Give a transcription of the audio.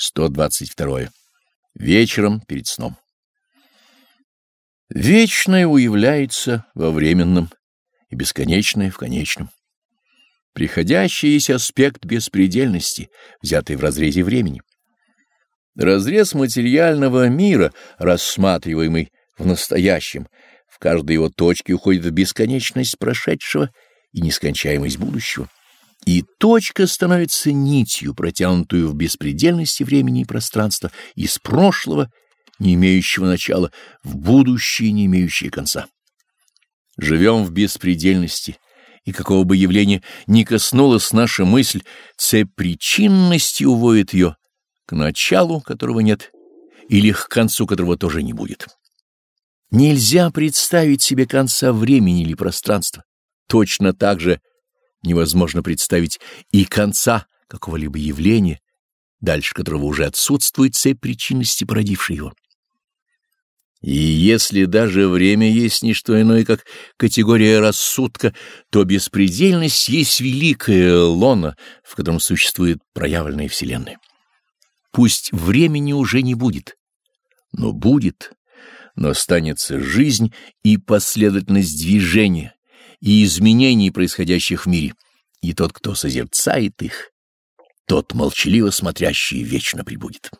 122. Вечером перед сном. Вечное уявляется во временном и бесконечное в конечном. Приходящий есть аспект беспредельности, взятый в разрезе времени. Разрез материального мира, рассматриваемый в настоящем, в каждой его точке уходит в бесконечность прошедшего и нескончаемость будущего и точка становится нитью, протянутую в беспредельности времени и пространства, из прошлого, не имеющего начала, в будущее, не имеющее конца. Живем в беспредельности, и какого бы явления ни коснулась наша мысль, цепь причинности уводит ее к началу, которого нет, или к концу которого тоже не будет. Нельзя представить себе конца времени или пространства. Точно так же невозможно представить и конца какого-либо явления, дальше которого уже отсутствует цепь причинности, породившей его. И если даже время есть не что иное, как категория рассудка, то беспредельность есть великая лона, в котором существует проявленная Вселенная. Пусть времени уже не будет, но будет, но останется жизнь и последовательность движения, и изменений, происходящих в мире, и тот, кто созерцает их, тот молчаливо смотрящий вечно прибудет.